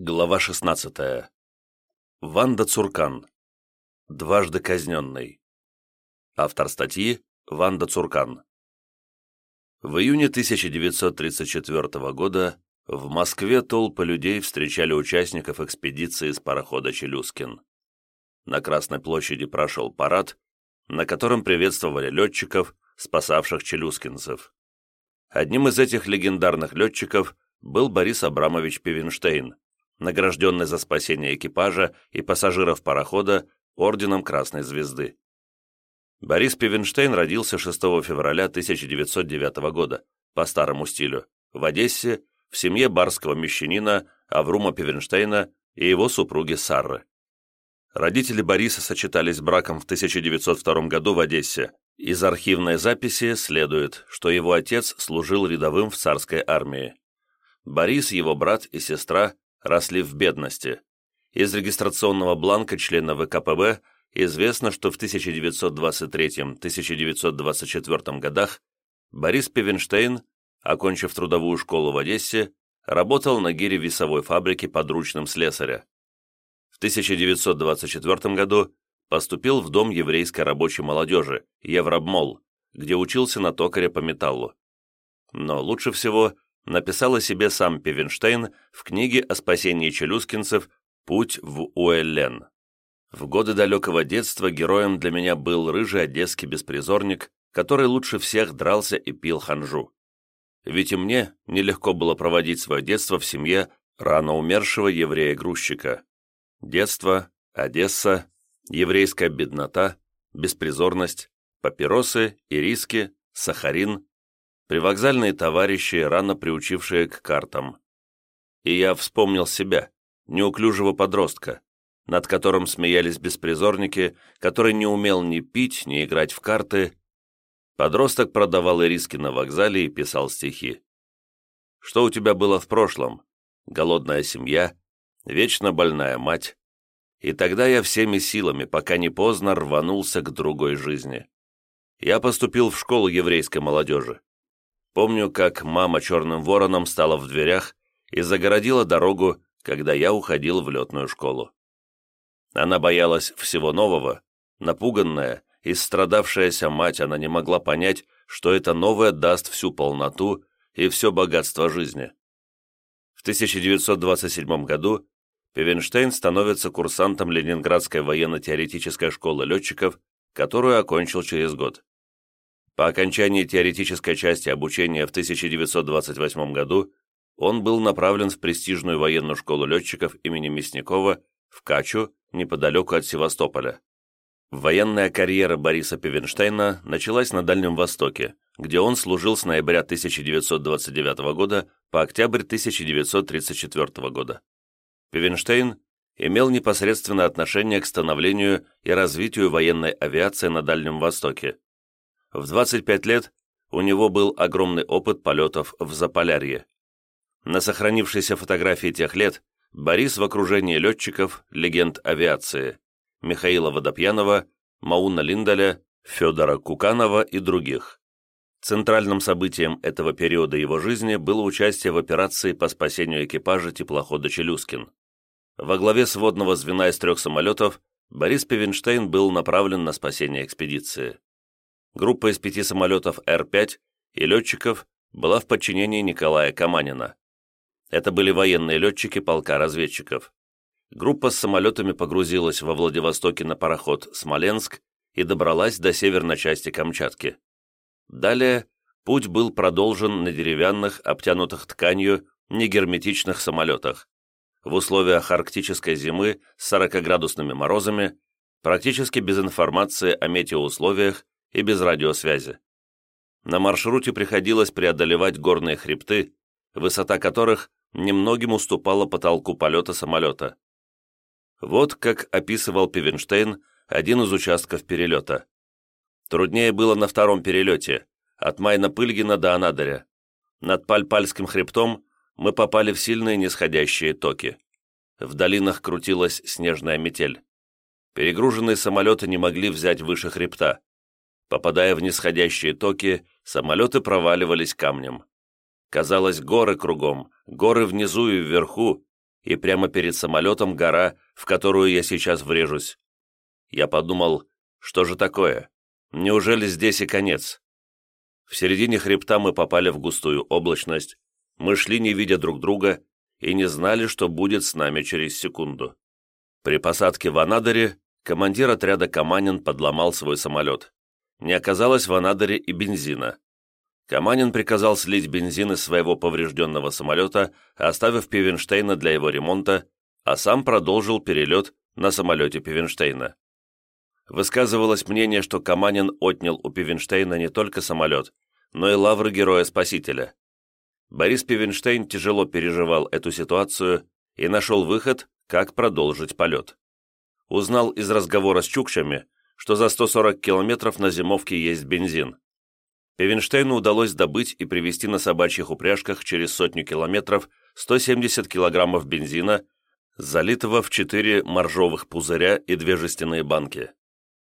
Глава 16. Ванда Цуркан. Дважды казненный. Автор статьи Ванда Цуркан. В июне 1934 года в Москве толпы людей встречали участников экспедиции с парохода «Челюскин». На Красной площади прошел парад, на котором приветствовали летчиков, спасавших челюскинцев. Одним из этих легендарных летчиков был Борис Абрамович Пивенштейн, награжденный за спасение экипажа и пассажиров парохода орденом Красной Звезды. Борис Пивенштейн родился 6 февраля 1909 года, по старому стилю, в Одессе, в семье барского мещанина Аврума Пивенштейна и его супруги Сарры. Родители Бориса сочетались браком в 1902 году в Одессе. Из архивной записи следует, что его отец служил рядовым в царской армии. Борис, его брат и сестра росли в бедности. Из регистрационного бланка члена ВКПБ известно, что в 1923-1924 годах Борис Певенштейн, окончив трудовую школу в Одессе, работал на гире весовой фабрике подручным слесаря. В 1924 году поступил в Дом еврейской рабочей молодежи, Евробмол, где учился на токаря по металлу. Но лучше всего написал о себе сам Певенштейн в книге о спасении челюскинцев «Путь в Уэллен». В годы далекого детства героем для меня был рыжий одесский беспризорник, который лучше всех дрался и пил ханжу. Ведь и мне нелегко было проводить свое детство в семье рано умершего еврея-грузчика. Детство, Одесса, еврейская беднота, беспризорность, папиросы, ириски, сахарин, привокзальные товарищи, рано приучившие к картам. И я вспомнил себя, неуклюжего подростка, над которым смеялись беспризорники, который не умел ни пить, ни играть в карты. Подросток продавал ириски на вокзале и писал стихи. Что у тебя было в прошлом? Голодная семья, вечно больная мать. И тогда я всеми силами, пока не поздно, рванулся к другой жизни. Я поступил в школу еврейской молодежи. Помню, как мама черным вороном стала в дверях и загородила дорогу, когда я уходил в летную школу. Она боялась всего нового, напуганная и страдавшаяся мать, она не могла понять, что это новое даст всю полноту и все богатство жизни. В 1927 году Певенштейн становится курсантом Ленинградской военно-теоретической школы летчиков, которую окончил через год. По окончании теоретической части обучения в 1928 году он был направлен в престижную военную школу летчиков имени Мясникова в Качу, неподалеку от Севастополя. Военная карьера Бориса Певенштейна началась на Дальнем Востоке, где он служил с ноября 1929 года по октябрь 1934 года. Певенштейн имел непосредственное отношение к становлению и развитию военной авиации на Дальнем Востоке, в 25 лет у него был огромный опыт полетов в Заполярье. На сохранившейся фотографии тех лет Борис в окружении летчиков, легенд авиации, Михаила Водопьянова, Мауна Линдаля, Федора Куканова и других. Центральным событием этого периода его жизни было участие в операции по спасению экипажа теплохода «Челюскин». Во главе сводного звена из трех самолетов Борис Певенштейн был направлен на спасение экспедиции. Группа из пяти самолетов Р-5 и летчиков была в подчинении Николая Каманина. Это были военные летчики полка разведчиков. Группа с самолетами погрузилась во Владивостоке на пароход «Смоленск» и добралась до северной части Камчатки. Далее путь был продолжен на деревянных, обтянутых тканью, негерметичных самолетах. В условиях арктической зимы с 40-градусными морозами, практически без информации о метеоусловиях и без радиосвязи. На маршруте приходилось преодолевать горные хребты, высота которых немногим уступала потолку полета самолета. Вот как описывал Пивенштейн один из участков перелета. Труднее было на втором перелете, от Майна-Пыльгина до Анадыря. Над Пальпальским хребтом мы попали в сильные нисходящие токи. В долинах крутилась снежная метель. Перегруженные самолеты не могли взять выше хребта. Попадая в нисходящие токи, самолеты проваливались камнем. Казалось, горы кругом, горы внизу и вверху, и прямо перед самолетом гора, в которую я сейчас врежусь. Я подумал, что же такое? Неужели здесь и конец? В середине хребта мы попали в густую облачность, мы шли, не видя друг друга, и не знали, что будет с нами через секунду. При посадке в Анадыре командир отряда Каманин подломал свой самолет. Не оказалось в Анадыре и бензина. Каманин приказал слить бензин из своего поврежденного самолета, оставив Пивенштейна для его ремонта, а сам продолжил перелет на самолете Пивенштейна. Высказывалось мнение, что Каманин отнял у Пивенштейна не только самолет, но и лавры Героя-Спасителя. Борис Пивенштейн тяжело переживал эту ситуацию и нашел выход, как продолжить полет. Узнал из разговора с Чукчами, что за 140 километров на зимовке есть бензин. Пивенштейну удалось добыть и привезти на собачьих упряжках через сотню километров 170 килограммов бензина, залитого в четыре моржовых пузыря и две жестяные банки.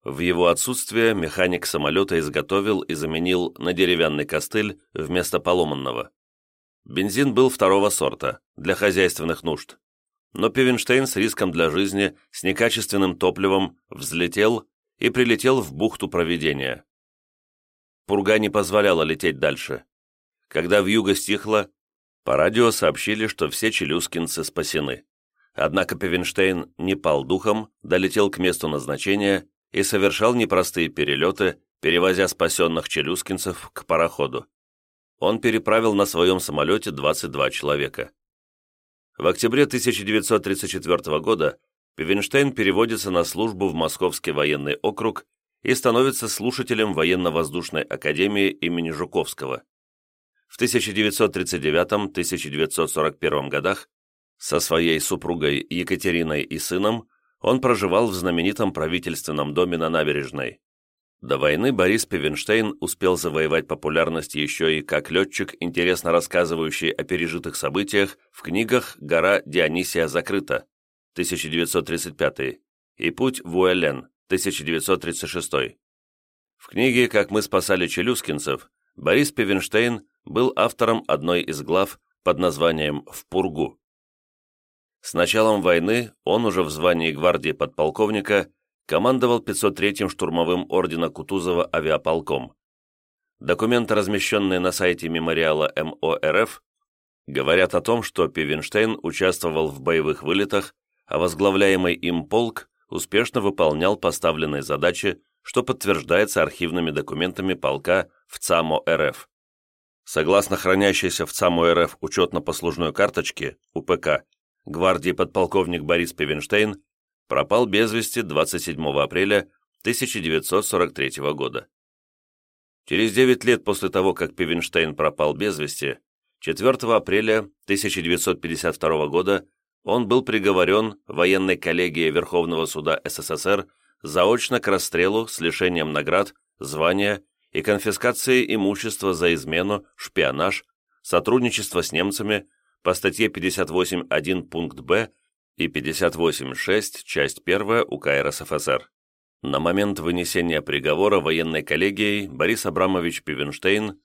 В его отсутствие механик самолета изготовил и заменил на деревянный костыль вместо поломанного. Бензин был второго сорта, для хозяйственных нужд. Но Пивенштейн с риском для жизни, с некачественным топливом, взлетел и прилетел в бухту проведения. Пурга не позволяла лететь дальше. Когда вьюга стихла, по радио сообщили, что все челюскинцы спасены. Однако Пивенштейн не пал духом, долетел к месту назначения и совершал непростые перелеты, перевозя спасенных челюскинцев к пароходу он переправил на своем самолете 22 человека. В октябре 1934 года Пивенштейн переводится на службу в Московский военный округ и становится слушателем военно-воздушной академии имени Жуковского. В 1939-1941 годах со своей супругой Екатериной и сыном он проживал в знаменитом правительственном доме на набережной. До войны Борис Пивенштейн успел завоевать популярность еще и как летчик, интересно рассказывающий о пережитых событиях в книгах «Гора Дионисия закрыта» 1935 и «Путь в Уэлен» 1936. В книге «Как мы спасали челюскинцев» Борис Пивенштейн был автором одной из глав под названием «В пургу». С началом войны он уже в звании гвардии подполковника командовал 503-м штурмовым ордена Кутузова авиаполком. Документы, размещенные на сайте мемориала МОРФ, говорят о том, что Пивенштейн участвовал в боевых вылетах, а возглавляемый им полк успешно выполнял поставленные задачи, что подтверждается архивными документами полка в ЦАМО РФ. Согласно хранящейся в ЦАМО РФ учетно-послужной карточке, УПК, гвардии подполковник Борис Пивенштейн пропал без вести 27 апреля 1943 года. Через 9 лет после того, как Пивенштейн пропал без вести, 4 апреля 1952 года он был приговорен военной коллегией Верховного суда СССР заочно к расстрелу с лишением наград, звания и конфискацией имущества за измену, шпионаж, сотрудничество с немцами по статье 58.1 пункт Б и 58.6, часть 1 УК РСФСР. На момент вынесения приговора военной коллегией Борис Абрамович Пивенштейн,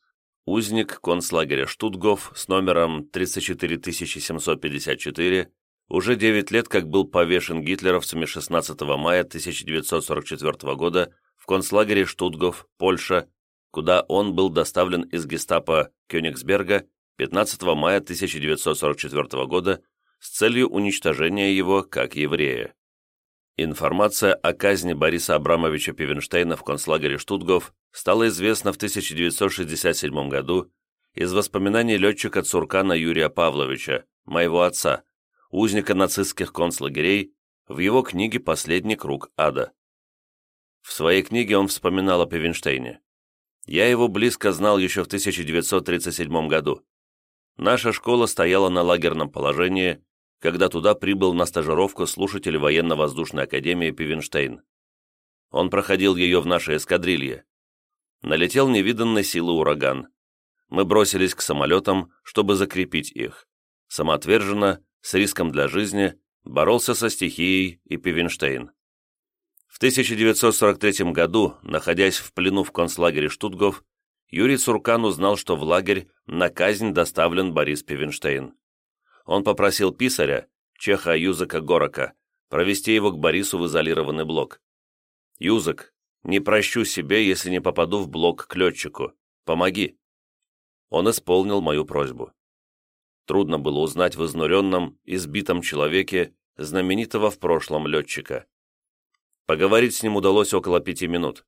узник концлагеря Штутгов с номером 34754, уже 9 лет как был повешен гитлеровцами 16 мая 1944 года в концлагере Штутгов, Польша, куда он был доставлен из гестапо Кёнигсберга 15 мая 1944 года с целью уничтожения его как еврея. Информация о казни Бориса Абрамовича Пивенштейна в концлагере Штутгов стала известна в 1967 году из воспоминаний летчика Цуркана Юрия Павловича, моего отца, узника нацистских концлагерей, в его книге «Последний круг ада». В своей книге он вспоминал о Пивенштейне. «Я его близко знал еще в 1937 году. Наша школа стояла на лагерном положении, когда туда прибыл на стажировку слушатель военно-воздушной академии Пивенштейн. Он проходил ее в нашей эскадрилье. Налетел невиданной силы ураган. Мы бросились к самолетам, чтобы закрепить их. Самоотверженно, с риском для жизни, боролся со стихией и Пивенштейн. В 1943 году, находясь в плену в концлагере Штутгов, Юрий Цуркан узнал, что в лагерь на казнь доставлен Борис Пивенштейн он попросил писаря, чеха Юзака Горока, провести его к Борису в изолированный блок. «Юзак, не прощу себе, если не попаду в блок к летчику. Помоги!» Он исполнил мою просьбу. Трудно было узнать в изнуренном, избитом человеке знаменитого в прошлом летчика. Поговорить с ним удалось около пяти минут.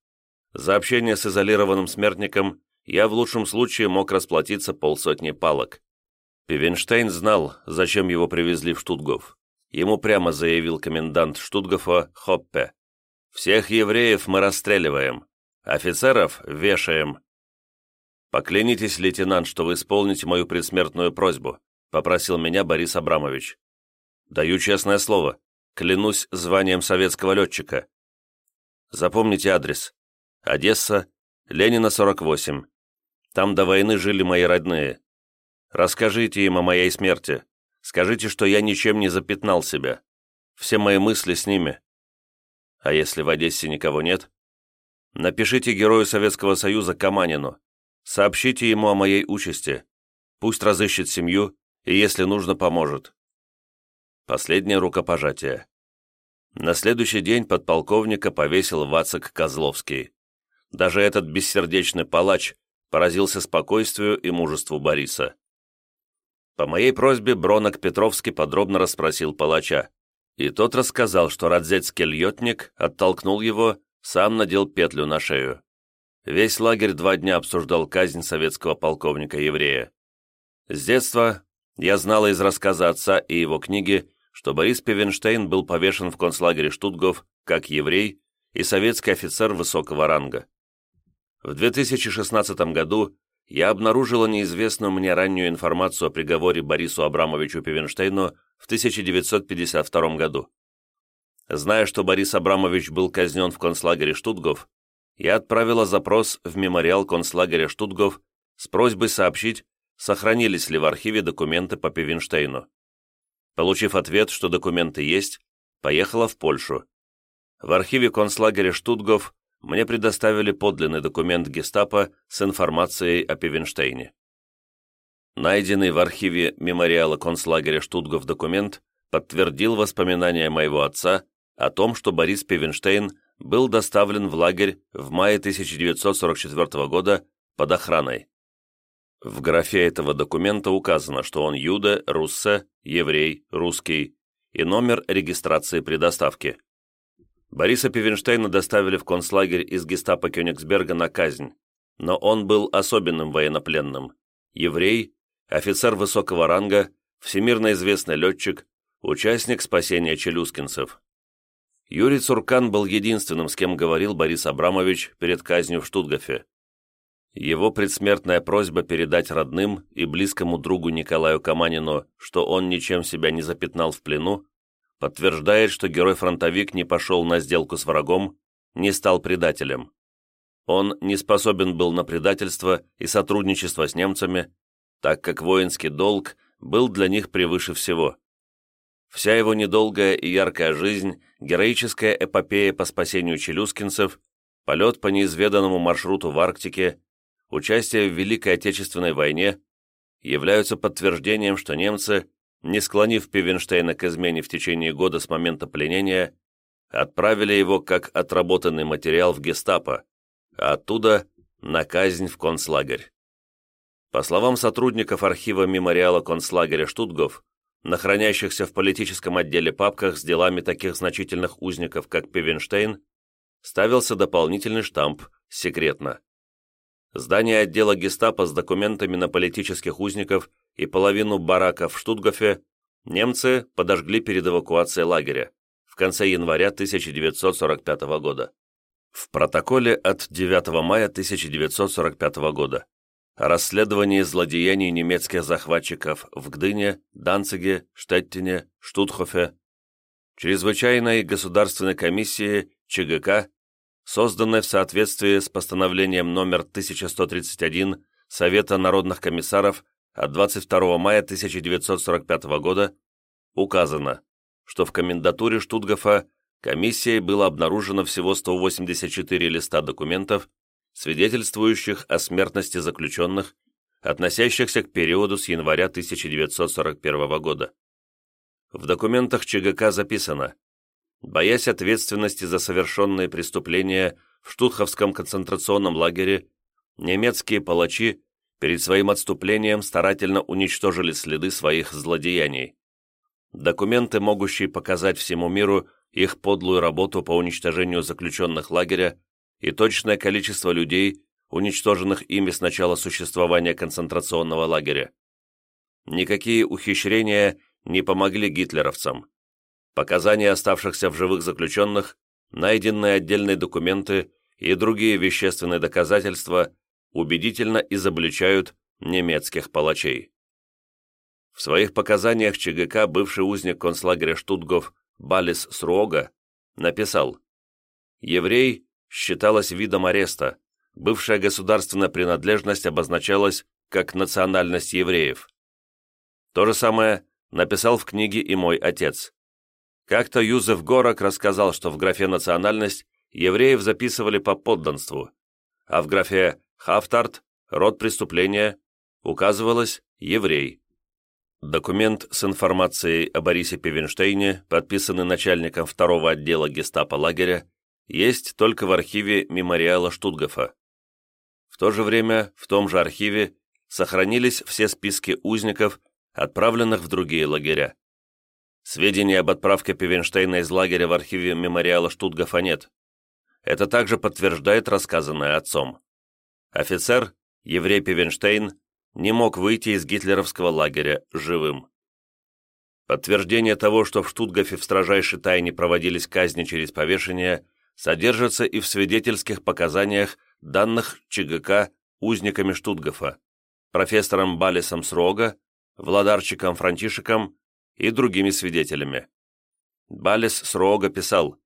За общение с изолированным смертником я в лучшем случае мог расплатиться полсотни палок. Пивенштейн знал, зачем его привезли в Штутгов. Ему прямо заявил комендант Штутгофа Хоппе. «Всех евреев мы расстреливаем, офицеров вешаем». «Поклянитесь, лейтенант, что вы исполните мою предсмертную просьбу», попросил меня Борис Абрамович. «Даю честное слово, клянусь званием советского летчика». Запомните адрес. Одесса, Ленина, 48. Там до войны жили мои родные. Расскажите им о моей смерти. Скажите, что я ничем не запятнал себя. Все мои мысли с ними. А если в Одессе никого нет? Напишите герою Советского Союза Каманину. Сообщите ему о моей участи. Пусть разыщет семью и, если нужно, поможет. Последнее рукопожатие. На следующий день подполковника повесил Вацак Козловский. Даже этот бессердечный палач поразился спокойствию и мужеству Бориса. По моей просьбе Бронок Петровский подробно расспросил палача, и тот рассказал, что радзецкий льотник оттолкнул его, сам надел петлю на шею. Весь лагерь два дня обсуждал казнь советского полковника-еврея. С детства я знала из рассказа отца и его книги, что Борис Певенштейн был повешен в концлагере Штутгов как еврей и советский офицер высокого ранга. В 2016 году я обнаружила неизвестную мне раннюю информацию о приговоре Борису Абрамовичу Певенштейну в 1952 году. Зная, что Борис Абрамович был казнен в концлагере Штутгов, я отправила запрос в мемориал концлагеря Штутгов с просьбой сообщить, сохранились ли в архиве документы по Певенштейну. Получив ответ, что документы есть, поехала в Польшу. В архиве концлагеря Штутгов мне предоставили подлинный документ гестапо с информацией о Пивенштейне. Найденный в архиве мемориала концлагеря Штутгов документ подтвердил воспоминания моего отца о том, что Борис Пивенштейн был доставлен в лагерь в мае 1944 года под охраной. В графе этого документа указано, что он юда, руссе, еврей, русский и номер регистрации при доставке. Бориса Пивенштейна доставили в концлагерь из гестапо Кёнигсберга на казнь, но он был особенным военнопленным. Еврей, офицер высокого ранга, всемирно известный летчик, участник спасения челюскинцев. Юрий Цуркан был единственным, с кем говорил Борис Абрамович перед казнью в Штутгофе. Его предсмертная просьба передать родным и близкому другу Николаю Каманину, что он ничем себя не запятнал в плену, подтверждает, что герой-фронтовик не пошел на сделку с врагом, не стал предателем. Он не способен был на предательство и сотрудничество с немцами, так как воинский долг был для них превыше всего. Вся его недолгая и яркая жизнь, героическая эпопея по спасению челюскинцев, полет по неизведанному маршруту в Арктике, участие в Великой Отечественной войне являются подтверждением, что немцы, не склонив Пивенштейна к измене в течение года с момента пленения, отправили его как отработанный материал в гестапо, а оттуда на казнь в концлагерь. По словам сотрудников архива мемориала концлагеря Штутгов, на хранящихся в политическом отделе папках с делами таких значительных узников, как Пивенштейн, ставился дополнительный штамп «Секретно». Здание отдела гестапо с документами на политических узников и половину бараков в Штутгофе немцы подожгли перед эвакуацией лагеря в конце января 1945 года. В протоколе от 9 мая 1945 года о расследовании злодеяний немецких захватчиков в Гдыне, Данциге, Штеттине, Штутхофе, Чрезвычайной государственной комиссии ЧГК созданной в соответствии с постановлением номер 1131 Совета народных комиссаров от 22 мая 1945 года, указано, что в комендатуре Штутгофа комиссией было обнаружено всего 184 листа документов, свидетельствующих о смертности заключенных, относящихся к периоду с января 1941 года. в документах ЧГК записано «Боясь ответственности за совершенные преступления в Штутховском концентрационном лагере, немецкие палачи перед своим отступлением старательно уничтожили следы своих злодеяний. Документы, могущие показать всему миру их подлую работу по уничтожению заключенных лагеря и точное количество людей, уничтоженных ими с начала существования концентрационного лагеря. Никакие ухищрения не помогли гитлеровцам. Показания оставшихся в живых заключенных, найденные отдельные документы и другие вещественные доказательства убедительно изобличают немецких палачей. В своих показаниях ЧГК бывший узник концлагеря Штутгов Балис Сруога написал «Еврей считалось видом ареста, бывшая государственная принадлежность обозначалась как национальность евреев. То же самое написал в книге и мой отец. Как-то Юзеф Горок рассказал, что в графе «национальность» евреев записывали по подданству, а в графе «хафтарт» — род преступления указывалось «еврей». Документ с информацией о Борисе Певенштейне, подписанный начальником второго отдела гестапо лагеря, есть только в архиве мемориала Штутгофа. В то же время в том же архиве сохранились все списки узников, отправленных в другие лагеря. Сведений об отправке Певенштейна из лагеря в архиве мемориала Штутгофа нет. Это также подтверждает рассказанное отцом. Офицер, еврей Певенштейн, не мог выйти из гитлеровского лагеря живым. Подтверждение того, что в Штутгофе в строжайшей тайне проводились казни через повешение, содержится и в свидетельских показаниях данных ЧГК узниками Штутгофа, профессором Балисом Срога, Владарчиком Франтишеком и другими свидетелями. Балис Срога писал,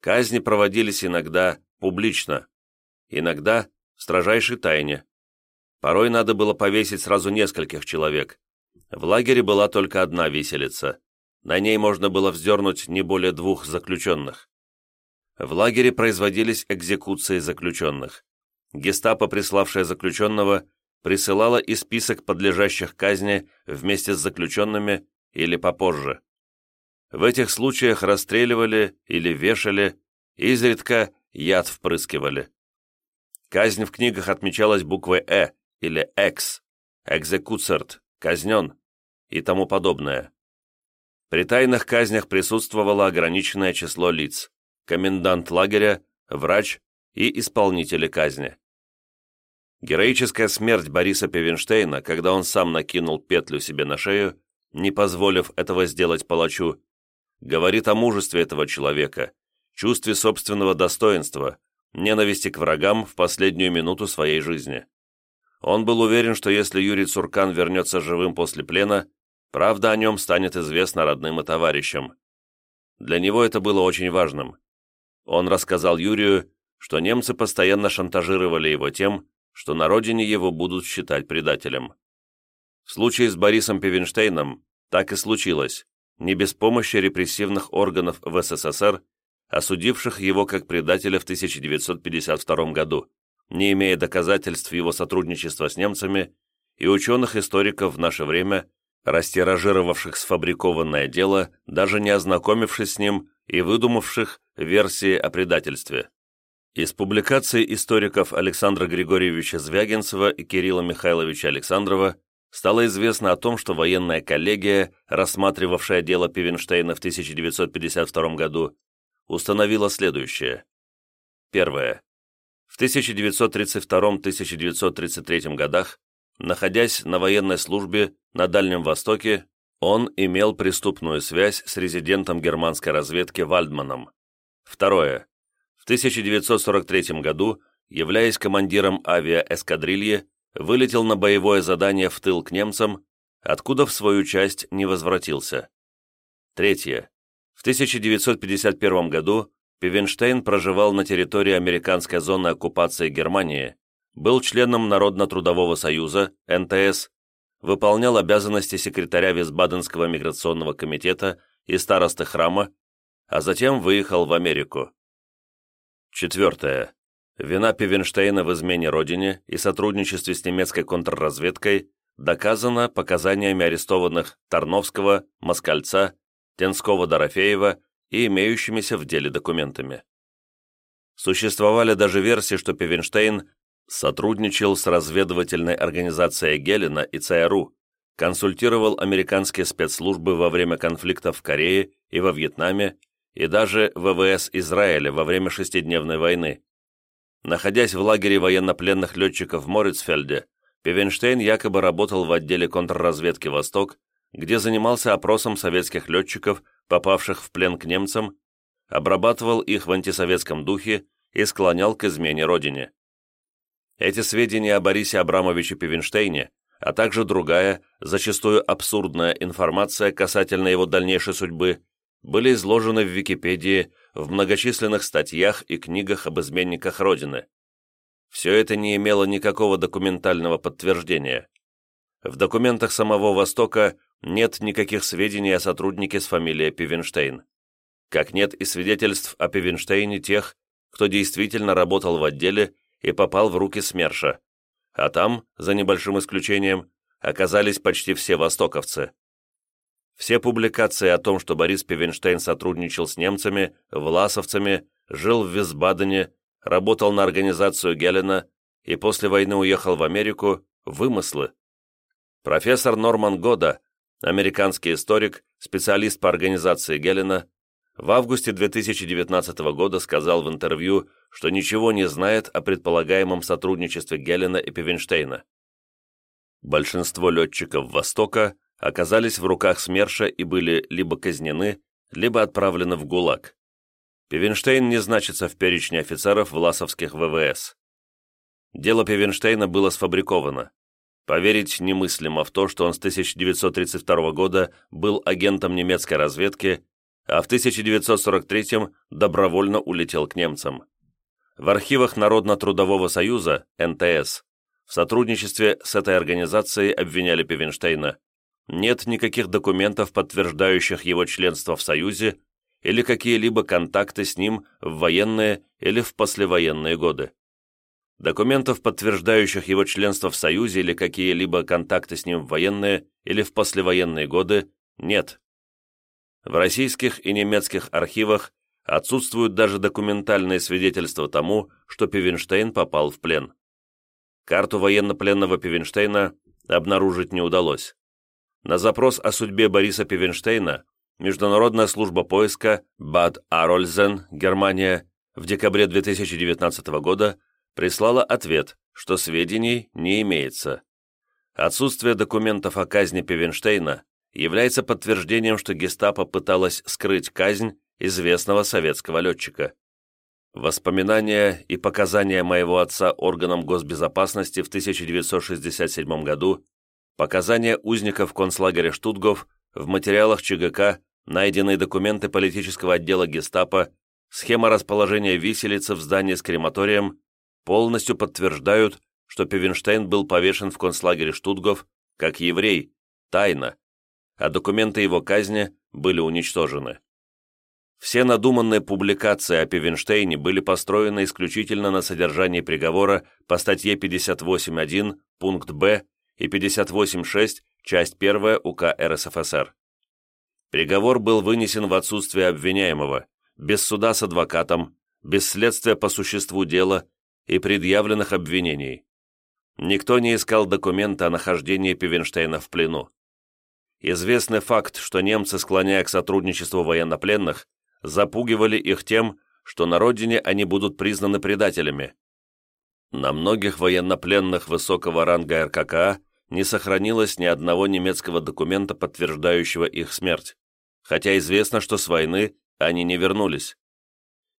«Казни проводились иногда публично, иногда в строжайшей тайне, Порой надо было повесить сразу нескольких человек. В лагере была только одна виселица. На ней можно было вздернуть не более двух заключенных. В лагере производились экзекуции заключенных. Гестапо, приславшее заключенного, присылало и список подлежащих казни вместе с заключенными или попозже. В этих случаях расстреливали или вешали, изредка яд впрыскивали. Казнь в книгах отмечалась буквой «Э», или «экс», «экзекуцерт», «казнен» и тому подобное. При тайных казнях присутствовало ограниченное число лиц – комендант лагеря, врач и исполнители казни. Героическая смерть Бориса Певенштейна, когда он сам накинул петлю себе на шею, не позволив этого сделать палачу, говорит о мужестве этого человека, чувстве собственного достоинства, ненависти к врагам в последнюю минуту своей жизни. Он был уверен, что если Юрий Цуркан вернется живым после плена, правда о нем станет известна родным и товарищам. Для него это было очень важным. Он рассказал Юрию, что немцы постоянно шантажировали его тем, что на родине его будут считать предателем. В случае с Борисом Певенштейном так и случилось, не без помощи репрессивных органов в СССР, осудивших его как предателя в 1952 году не имея доказательств его сотрудничества с немцами, и ученых-историков в наше время, растиражировавших сфабрикованное дело, даже не ознакомившись с ним и выдумавших версии о предательстве. Из публикаций историков Александра Григорьевича Звягинцева и Кирилла Михайловича Александрова стало известно о том, что военная коллегия, рассматривавшая дело Пивенштейна в 1952 году, установила следующее. Первое. В 1932-1933 годах, находясь на военной службе на Дальнем Востоке, он имел преступную связь с резидентом германской разведки Вальдманом. Второе. В 1943 году, являясь командиром авиаэскадрильи, вылетел на боевое задание в тыл к немцам, откуда в свою часть не возвратился. Третье. В 1951 году Пивенштейн проживал на территории американской зоны оккупации Германии, был членом Народно-трудового союза, НТС, выполнял обязанности секретаря Висбаденского миграционного комитета и старосты храма, а затем выехал в Америку. Четвертое. Вина Пивенштейна в измене родине и сотрудничестве с немецкой контрразведкой доказана показаниями арестованных Тарновского, Москальца Тенского-Дорофеева и имеющимися в деле документами. Существовали даже версии, что Певенштейн сотрудничал с разведывательной организацией Гелена и ЦРУ, консультировал американские спецслужбы во время конфликтов в Корее и во Вьетнаме и даже ВВС Израиля во время шестидневной войны. Находясь в лагере военнопленных летчиков в Морицфельде, Певенштейн якобы работал в отделе контрразведки «Восток», где занимался опросом советских летчиков, попавших в плен к немцам, обрабатывал их в антисоветском духе и склонял к измене родине. Эти сведения о Борисе Абрамовиче Пивенштейне, а также другая, зачастую абсурдная информация касательно его дальнейшей судьбы, были изложены в Википедии в многочисленных статьях и книгах об изменниках Родины. Все это не имело никакого документального подтверждения. В документах самого Востока нет никаких сведений о сотруднике с фамилией Пивенштейн. Как нет и свидетельств о Пивенштейне тех, кто действительно работал в отделе и попал в руки СМЕРШа, а там, за небольшим исключением, оказались почти все востоковцы. Все публикации о том, что Борис Пивенштейн сотрудничал с немцами, власовцами, жил в Висбадене, работал на организацию Гелена и после войны уехал в Америку, вымыслы. Профессор Норман Года, американский историк, специалист по организации Гелена, в августе 2019 года сказал в интервью, что ничего не знает о предполагаемом сотрудничестве Гелена и Пивенштейна. Большинство летчиков «Востока» оказались в руках СМЕРШа и были либо казнены, либо отправлены в ГУЛАГ. Пивенштейн не значится в перечне офицеров власовских ВВС. Дело Пивенштейна было сфабриковано. Поверить немыслимо в то, что он с 1932 года был агентом немецкой разведки, а в 1943 добровольно улетел к немцам. В архивах Народно-трудового союза, НТС, в сотрудничестве с этой организацией обвиняли Пивенштейна. Нет никаких документов, подтверждающих его членство в Союзе или какие-либо контакты с ним в военные или в послевоенные годы. Документов, подтверждающих его членство в Союзе или какие-либо контакты с ним в военные или в послевоенные годы, нет. В российских и немецких архивах отсутствуют даже документальные свидетельства тому, что Пивенштейн попал в плен. Карту военнопленного Пивенштейна обнаружить не удалось. На запрос о судьбе Бориса Пивенштейна Международная служба поиска Бад Арользен, Германия, в декабре 2019 года прислала ответ, что сведений не имеется. Отсутствие документов о казни Пивенштейна является подтверждением, что гестапо пыталась скрыть казнь известного советского летчика. Воспоминания и показания моего отца органам госбезопасности в 1967 году, показания узников концлагеря Штутгов в материалах ЧГК, найденные документы политического отдела гестапо, схема расположения виселицы в здании с крематорием полностью подтверждают, что Певенштейн был повешен в концлагере Штутгов как еврей, тайно, а документы его казни были уничтожены. Все надуманные публикации о Певенштейне были построены исключительно на содержании приговора по статье 58.1, пункт Б и 58.6, часть 1 УК РСФСР. Приговор был вынесен в отсутствие обвиняемого, без суда с адвокатом, без следствия по существу дела и предъявленных обвинений. Никто не искал документа о нахождении Пивенштейна в плену. Известный факт, что немцы, склоняя к сотрудничеству военнопленных, запугивали их тем, что на родине они будут признаны предателями. На многих военнопленных высокого ранга РККА не сохранилось ни одного немецкого документа, подтверждающего их смерть, хотя известно, что с войны они не вернулись.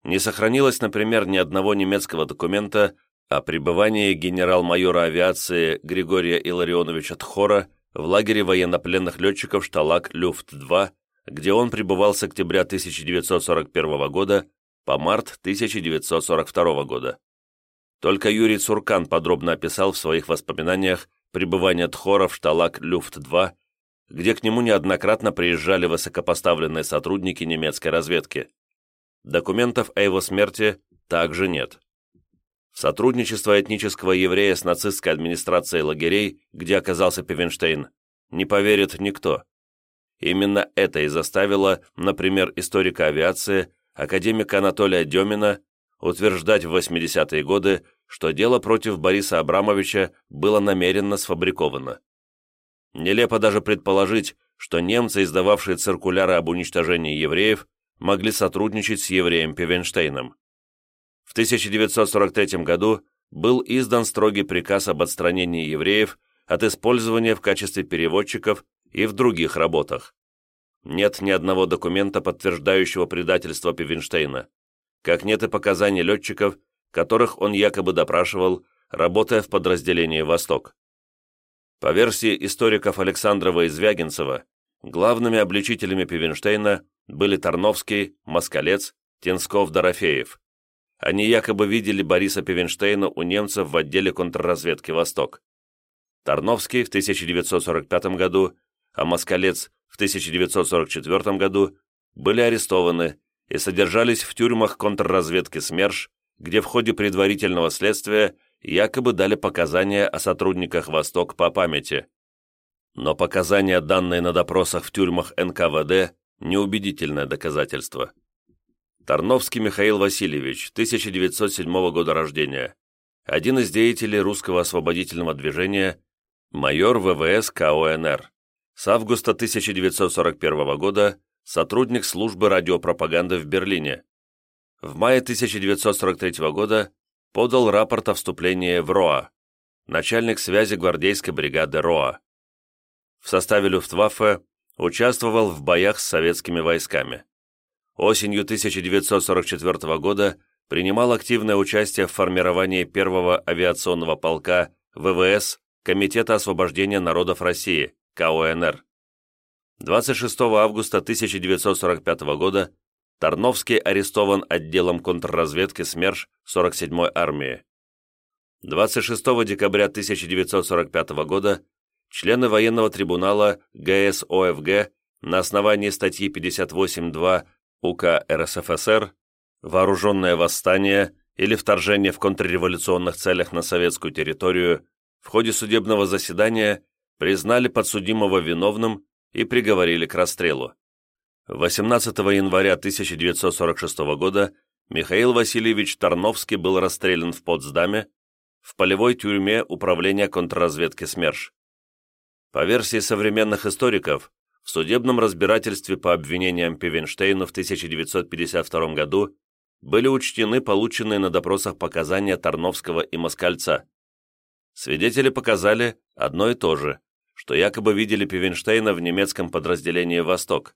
Не сохранилось, например, ни одного немецкого документа о пребывании генерал-майора авиации Григория Илларионовича Тхора в лагере военнопленных летчиков Шталак Люфт-2, где он пребывал с октября 1941 года по март 1942 года. Только Юрий Цуркан подробно описал в своих воспоминаниях пребывание Тхора в Шталак Люфт-2, где к нему неоднократно приезжали высокопоставленные сотрудники немецкой разведки. Документов о его смерти также нет. Сотрудничество этнического еврея с нацистской администрацией лагерей, где оказался Певенштейн, не поверит никто. Именно это и заставило, например, историка авиации, академика Анатолия Демина, утверждать в 80-е годы, что дело против Бориса Абрамовича было намеренно сфабриковано. Нелепо даже предположить, что немцы, издававшие циркуляры об уничтожении евреев, могли сотрудничать с евреем Пивенштейном. В 1943 году был издан строгий приказ об отстранении евреев от использования в качестве переводчиков и в других работах. Нет ни одного документа, подтверждающего предательство Пивенштейна, как нет и показаний летчиков, которых он якобы допрашивал, работая в подразделении «Восток». По версии историков Александрова и Звягинцева, главными обличителями Пивенштейна были Тарновский, Москалец, Тенсков-Дорофеев. Они якобы видели Бориса Пивенштейна у немцев в отделе контрразведки «Восток». Тарновский в 1945 году, а Москалец в 1944 году были арестованы и содержались в тюрьмах контрразведки СМЕРШ, где в ходе предварительного следствия якобы дали показания о сотрудниках «Восток» по памяти. Но показания, данные на допросах в тюрьмах НКВД, неубедительное доказательство. Тарновский Михаил Васильевич, 1907 года рождения. Один из деятелей русского освободительного движения, майор ВВС КОНР. С августа 1941 года сотрудник службы радиопропаганды в Берлине. В мае 1943 года подал рапорт о вступлении в РОА, начальник связи гвардейской бригады РОА. В составе Люфтваффе участвовал в боях с советскими войсками осенью 1944 года принимал активное участие в формировании первого авиационного полка ВВС Комитета освобождения народов России, КОНР. 26 августа 1945 года Тарновский арестован отделом контрразведки СМЕРШ 47-й армии. 26 декабря 1945 года члены военного трибунала ГСОФГ на основании статьи 58.2 УК РСФСР, вооруженное восстание или вторжение в контрреволюционных целях на советскую территорию в ходе судебного заседания признали подсудимого виновным и приговорили к расстрелу. 18 января 1946 года Михаил Васильевич Тарновский был расстрелян в Потсдаме в полевой тюрьме управления контрразведки СМЕРШ. По версии современных историков, в судебном разбирательстве по обвинениям Пивенштейну в 1952 году были учтены полученные на допросах показания Тарновского и Москальца. Свидетели показали одно и то же, что якобы видели Пивенштейна в немецком подразделении «Восток».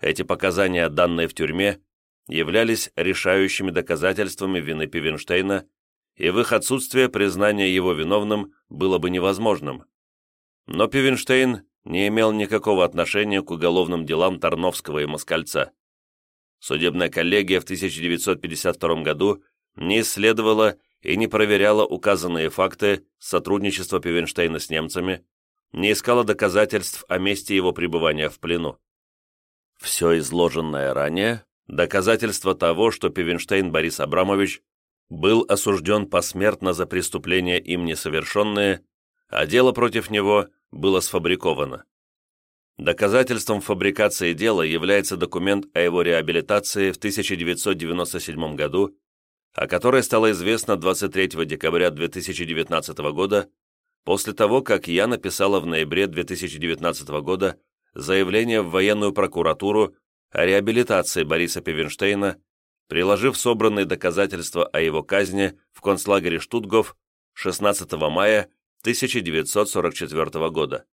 Эти показания, данные в тюрьме, являлись решающими доказательствами вины Пивенштейна, и в их отсутствие признание его виновным было бы невозможным. Но Пивенштейн не имел никакого отношения к уголовным делам Тарновского и Москальца. Судебная коллегия в 1952 году не исследовала и не проверяла указанные факты сотрудничества Пивенштейна с немцами, не искала доказательств о месте его пребывания в плену. Все изложенное ранее – доказательство того, что Пивенштейн Борис Абрамович был осужден посмертно за преступления им несовершенные, а дело против него было сфабриковано. Доказательством фабрикации дела является документ о его реабилитации в 1997 году, о которой стало известно 23 декабря 2019 года, после того, как я написала в ноябре 2019 года заявление в военную прокуратуру о реабилитации Бориса Пивенштейна, приложив собранные доказательства о его казни в концлагере Штутгов 16 мая 1944 года.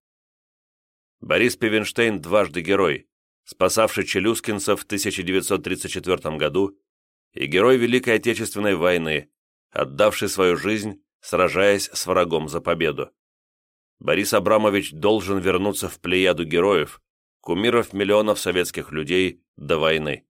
Борис Пивенштейн дважды герой, спасавший челюскинцев в 1934 году и герой Великой Отечественной войны, отдавший свою жизнь, сражаясь с врагом за победу. Борис Абрамович должен вернуться в плеяду героев, кумиров миллионов советских людей до войны.